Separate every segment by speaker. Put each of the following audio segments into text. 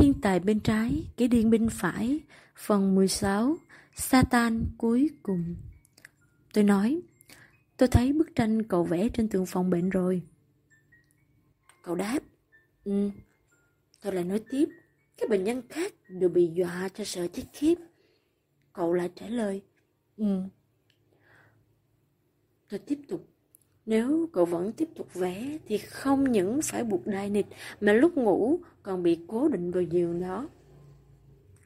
Speaker 1: Thiên tài bên trái, kẻ điên bên phải, phần 16, Satan cuối cùng. Tôi nói, tôi thấy bức tranh cậu vẽ trên tường phòng bệnh rồi. Cậu đáp, ừ. Tôi lại nói tiếp, các bệnh nhân khác đều bị dọa cho sợ chết khiếp. Cậu lại trả lời, ừ. Tôi tiếp tục, nếu cậu vẫn tiếp tục vẽ thì không những phải buộc đai nịt mà lúc ngủ còn bị cố định vào giường đó.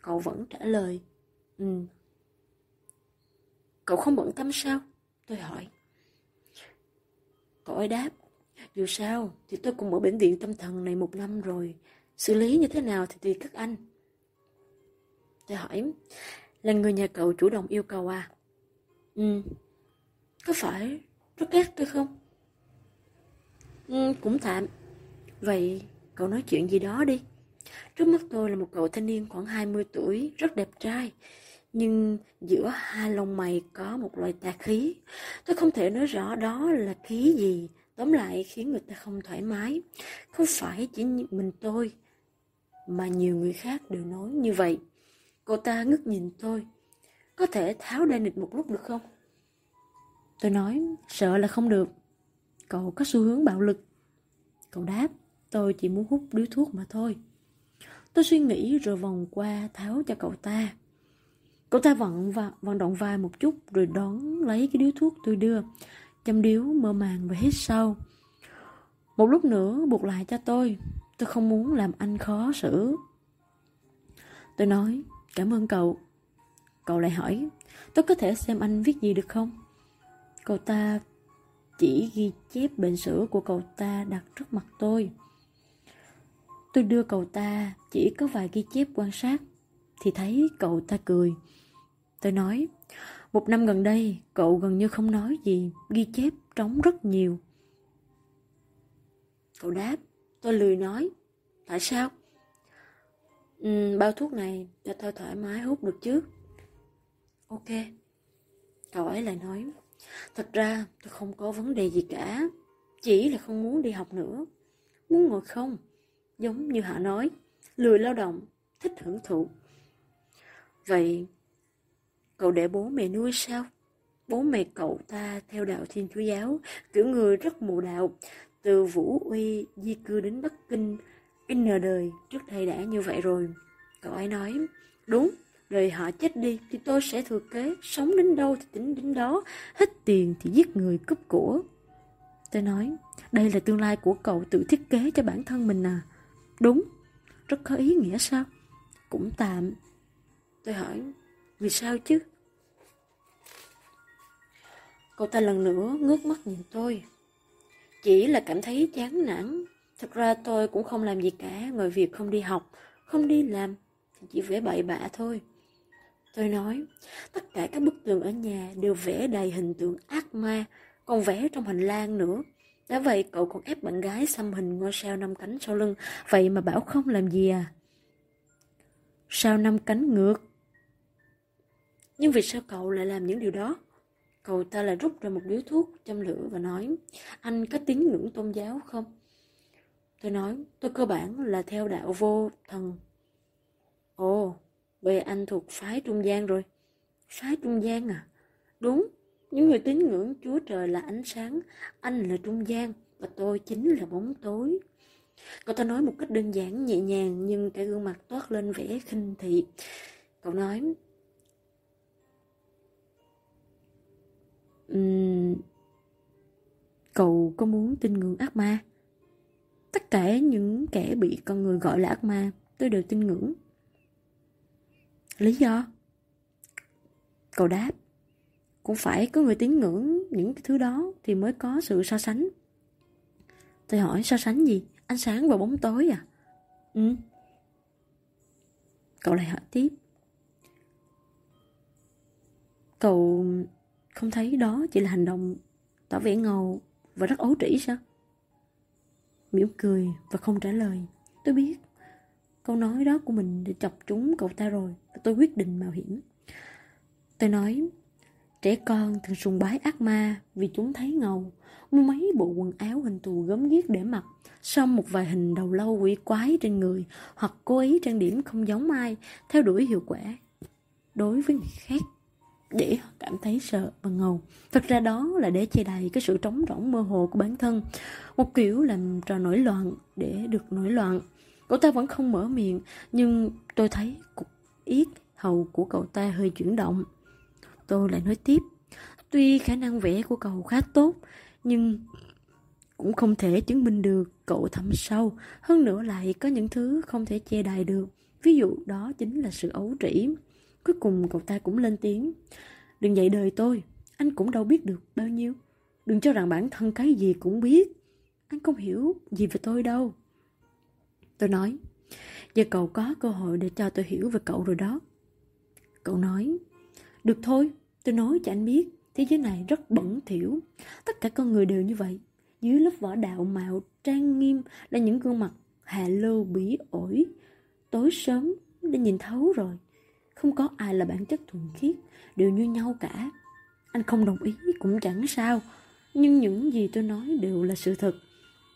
Speaker 1: Cậu vẫn trả lời, ừ. Cậu không bận tâm sao? Tôi hỏi. Cậu ấy đáp, dù sao thì tôi cũng ở bệnh viện tâm thần này một năm rồi. Xử lý như thế nào thì tùy các anh. Tôi hỏi, là người nhà cậu chủ động yêu cầu à? Ừ, có phải rất ghét tôi không? Ừ, cũng tạm. Vậy cậu nói chuyện gì đó đi. Trước mắt tôi là một cậu thanh niên khoảng 20 tuổi, rất đẹp trai. Nhưng giữa hai lông mày có một loại tà khí. Tôi không thể nói rõ đó là khí gì. Tóm lại khiến người ta không thoải mái. Không phải chỉ mình tôi, mà nhiều người khác đều nói như vậy. Cô ta ngước nhìn tôi. Có thể tháo đai nịch một lúc được không? Tôi nói, sợ là không được. Cậu có xu hướng bạo lực. Cậu đáp, tôi chỉ muốn hút điếu thuốc mà thôi. Tôi suy nghĩ rồi vòng qua tháo cho cậu ta. Cậu ta vận, và, vận động vai một chút rồi đón lấy cái điếu thuốc tôi đưa. Châm điếu mơ màng và hít sâu. Một lúc nữa buộc lại cho tôi. Tôi không muốn làm anh khó xử. Tôi nói, cảm ơn cậu. Cậu lại hỏi, tôi có thể xem anh viết gì được không? Cậu ta chỉ ghi chép bệnh sử của cậu ta đặt trước mặt tôi. Tôi đưa cậu ta chỉ có vài ghi chép quan sát thì thấy cậu ta cười. Tôi nói, một năm gần đây cậu gần như không nói gì, ghi chép trống rất nhiều. Cậu đáp, tôi lười nói. Tại sao? Ừ, bao thuốc này cho tôi thoải mái hút được chứ? Ok. Cậu ấy lại nói, thật ra tôi không có vấn đề gì cả, chỉ là không muốn đi học nữa, muốn ngồi không, giống như họ nói, lười lao động, thích hưởng thụ. Vậy, cậu để bố mẹ nuôi sao? Bố mẹ cậu ta theo đạo Thiên Chúa Giáo, kiểu người rất mù đạo, từ Vũ Uy di cư đến Bắc Kinh, in đời trước đây đã như vậy rồi. Cậu ấy nói, đúng, rồi họ chết đi thì tôi sẽ thừa kế, sống đến đâu thì tính đến đó, hết tiền thì giết người cướp của. Tôi nói, đây là tương lai của cậu tự thiết kế cho bản thân mình à. Đúng, rất có ý nghĩa sao? Cũng tạm. Tôi hỏi, vì sao chứ? Cậu ta lần nữa ngước mắt nhìn tôi. Chỉ là cảm thấy chán nản. Thật ra tôi cũng không làm gì cả ngoài việc không đi học, không đi làm, thì chỉ vẽ bậy bạ thôi. Tôi nói, tất cả các bức tường ở nhà đều vẽ đầy hình tượng ác ma, còn vẽ trong hành lang nữa. Đã vậy cậu còn ép bạn gái xăm hình ngôi sao năm cánh sau lưng, vậy mà bảo không làm gì à? Sao năm cánh ngược? Nhưng vì sao cậu lại làm những điều đó? Cậu ta lại rút ra một điếu thuốc châm lửa và nói, anh có tín ngưỡng tôn giáo không? Tôi nói, tôi cơ bản là theo đạo vô thần. Ồ, vậy anh thuộc phái trung gian rồi. Phái trung gian à? Đúng, những người tín ngưỡng Chúa Trời là ánh sáng, anh là trung gian và tôi chính là bóng tối. Cậu ta nói một cách đơn giản, nhẹ nhàng nhưng cả gương mặt toát lên vẻ khinh thị. Cậu nói, um, cậu có muốn tin ngưỡng ác ma? Tất cả những kẻ bị con người gọi là ác ma, tôi đều tin ngưỡng. Lý do? Cậu đáp, cũng phải có người tín ngưỡng những cái thứ đó thì mới có sự so sánh. Tôi hỏi so sánh gì? Ánh sáng và bóng tối à? Ừ. Cậu lại hỏi tiếp. Cậu không thấy đó chỉ là hành động tỏ vẻ ngầu và rất ấu trĩ sao? mỉm cười và không trả lời. Tôi biết câu nói đó của mình để chọc trúng cậu ta rồi và tôi quyết định mạo hiểm. Tôi nói, Trẻ con thường sùng bái ác ma vì chúng thấy ngầu, mua mấy bộ quần áo hình thù gớm ghiếc để mặc, xong một vài hình đầu lâu quỷ quái trên người hoặc cố ý trang điểm không giống ai, theo đuổi hiệu quả đối với người khác để họ cảm thấy sợ và ngầu. Thật ra đó là để che đậy cái sự trống rỗng mơ hồ của bản thân. Một kiểu làm trò nổi loạn để được nổi loạn. Cậu ta vẫn không mở miệng, nhưng tôi thấy cục yết hầu của cậu ta hơi chuyển động. Tôi lại nói tiếp. Tuy khả năng vẽ của cậu khá tốt, nhưng cũng không thể chứng minh được cậu thâm sâu. Hơn nữa lại có những thứ không thể che đậy được. Ví dụ đó chính là sự ấu trĩ. Cuối cùng cậu ta cũng lên tiếng. Đừng dạy đời tôi, anh cũng đâu biết được bao nhiêu. Đừng cho rằng bản thân cái gì cũng biết. Anh không hiểu gì về tôi đâu. Tôi nói, giờ cậu có cơ hội để cho tôi hiểu về cậu rồi đó. Cậu nói, được thôi, tôi nói cho anh biết, thế giới này rất bẩn thỉu. Tất cả con người đều như vậy. Dưới lớp vỏ đạo mạo trang nghiêm là những gương mặt hạ lưu bỉ ổi. Tối sớm đã nhìn thấu rồi. Không có ai là bản chất thuần khiết, đều như nhau cả. Anh không đồng ý cũng chẳng sao, nhưng những gì tôi nói đều là sự thật.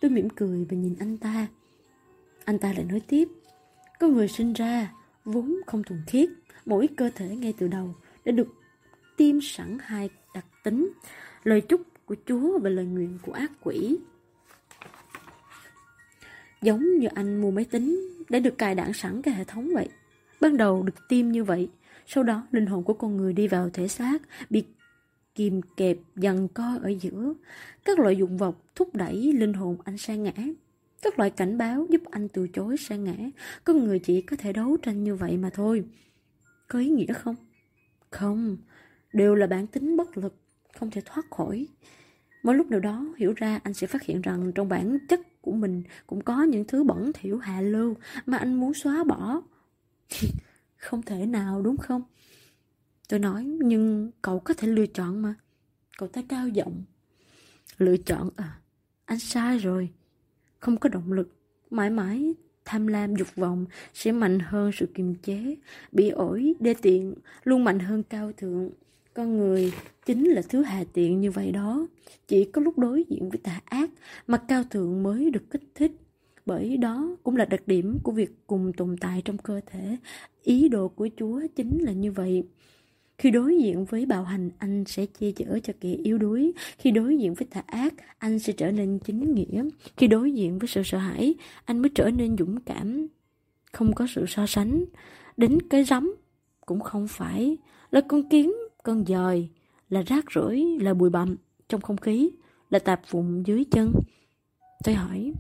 Speaker 1: Tôi mỉm cười và nhìn anh ta. Anh ta lại nói tiếp, có người sinh ra vốn không thuần khiết, mỗi cơ thể ngay từ đầu đã được tiêm sẵn hai đặc tính, lời chúc của Chúa và lời nguyện của ác quỷ. Giống như anh mua máy tính đã được cài đặt sẵn cái hệ thống vậy. Ban đầu được tiêm như vậy, sau đó linh hồn của con người đi vào thể xác, bị kìm kẹp, dần co ở giữa. Các loại dụng vọng thúc đẩy linh hồn anh sang ngã. Các loại cảnh báo giúp anh từ chối sang ngã. có người chỉ có thể đấu tranh như vậy mà thôi. Có ý nghĩa không? Không, đều là bản tính bất lực, không thể thoát khỏi. Mỗi lúc nào đó hiểu ra anh sẽ phát hiện rằng trong bản chất của mình cũng có những thứ bẩn thỉu hạ lưu mà anh muốn xóa bỏ. không thể nào đúng không? Tôi nói, nhưng cậu có thể lựa chọn mà. Cậu ta cao giọng. Lựa chọn à? Anh sai rồi. Không có động lực. Mãi mãi tham lam dục vọng sẽ mạnh hơn sự kiềm chế. Bị ổi, đê tiện, luôn mạnh hơn cao thượng. Con người chính là thứ hà tiện như vậy đó. Chỉ có lúc đối diện với tà ác mà cao thượng mới được kích thích bởi đó cũng là đặc điểm của việc cùng tồn tại trong cơ thể. Ý đồ của Chúa chính là như vậy. Khi đối diện với bạo hành, anh sẽ che chở cho kẻ yếu đuối. Khi đối diện với tà ác, anh sẽ trở nên chính nghĩa. Khi đối diện với sự sợ hãi, anh mới trở nên dũng cảm. Không có sự so sánh. Đến cái rắm cũng không phải là con kiến, con dời, là rác rưởi, là bụi bặm trong không khí, là tạp vụn dưới chân. Tôi hỏi,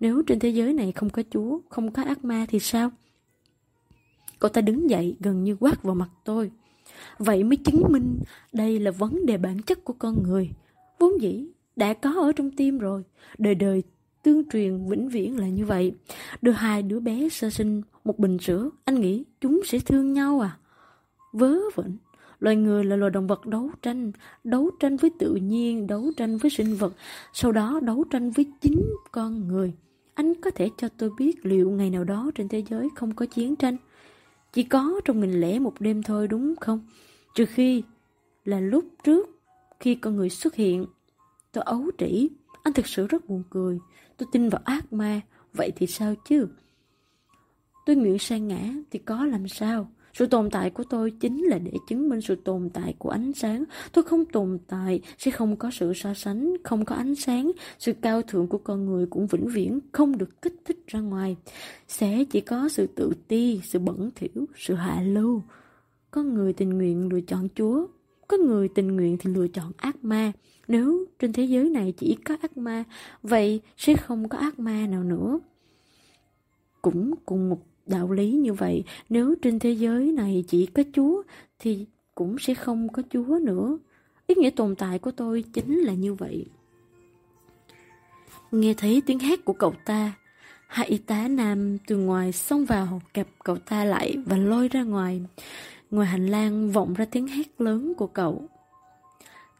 Speaker 1: nếu trên thế giới này không có Chúa, không có ác ma thì sao? Cậu ta đứng dậy gần như quát vào mặt tôi. Vậy mới chứng minh đây là vấn đề bản chất của con người. Vốn dĩ đã có ở trong tim rồi. Đời đời tương truyền vĩnh viễn là như vậy. Đưa hai đứa bé sơ sinh một bình sữa, anh nghĩ chúng sẽ thương nhau à? Vớ vẩn. Loài người là loài động vật đấu tranh, đấu tranh với tự nhiên, đấu tranh với sinh vật, sau đó đấu tranh với chính con người. Anh có thể cho tôi biết liệu ngày nào đó trên thế giới không có chiến tranh? Chỉ có trong nghìn lẻ một đêm thôi đúng không? Trừ khi là lúc trước khi con người xuất hiện. Tôi ấu trĩ, anh thực sự rất buồn cười. Tôi tin vào ác ma, vậy thì sao chứ? Tôi nguyện sang ngã thì có làm sao? Sự tồn tại của tôi chính là để chứng minh sự tồn tại của ánh sáng. Tôi không tồn tại, sẽ không có sự so sánh, không có ánh sáng. Sự cao thượng của con người cũng vĩnh viễn không được kích thích ra ngoài. Sẽ chỉ có sự tự ti, sự bẩn thỉu, sự hạ lưu. Có người tình nguyện lựa chọn Chúa, có người tình nguyện thì lựa chọn ác ma. Nếu trên thế giới này chỉ có ác ma, vậy sẽ không có ác ma nào nữa. Cũng cùng một đạo lý như vậy, nếu trên thế giới này chỉ có Chúa thì cũng sẽ không có Chúa nữa. Ý nghĩa tồn tại của tôi chính là như vậy. Nghe thấy tiếng hét của cậu ta, hai y tá nam từ ngoài xông vào kẹp cậu ta lại và lôi ra ngoài. Ngoài hành lang vọng ra tiếng hét lớn của cậu.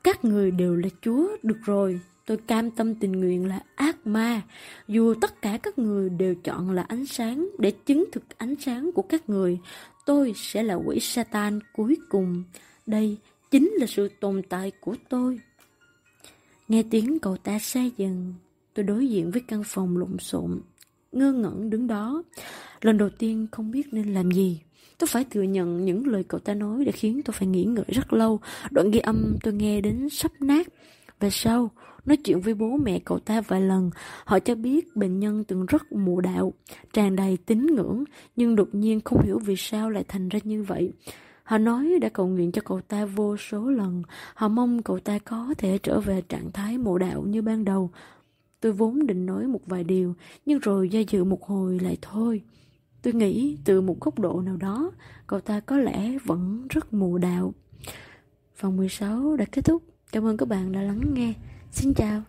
Speaker 1: Các người đều là Chúa, được rồi, tôi cam tâm tình nguyện là ác ma, dù tất cả các người đều chọn là ánh sáng để chứng thực ánh sáng của các người, tôi sẽ là quỷ Satan cuối cùng. Đây chính là sự tồn tại của tôi. Nghe tiếng cậu ta xa dần, tôi đối diện với căn phòng lộn xộn, ngơ ngẩn đứng đó. Lần đầu tiên không biết nên làm gì. Tôi phải thừa nhận những lời cậu ta nói đã khiến tôi phải nghĩ ngợi rất lâu. Đoạn ghi âm tôi nghe đến sắp nát. Về sau, nói chuyện với bố mẹ cậu ta vài lần, họ cho biết bệnh nhân từng rất mù đạo, tràn đầy tín ngưỡng, nhưng đột nhiên không hiểu vì sao lại thành ra như vậy. Họ nói đã cầu nguyện cho cậu ta vô số lần, họ mong cậu ta có thể trở về trạng thái mộ đạo như ban đầu. Tôi vốn định nói một vài điều, nhưng rồi do dự một hồi lại thôi. Tôi nghĩ từ một góc độ nào đó, cậu ta có lẽ vẫn rất mù đạo. Phần 16 đã kết thúc. Cảm ơn các bạn đã lắng nghe. Xin chào.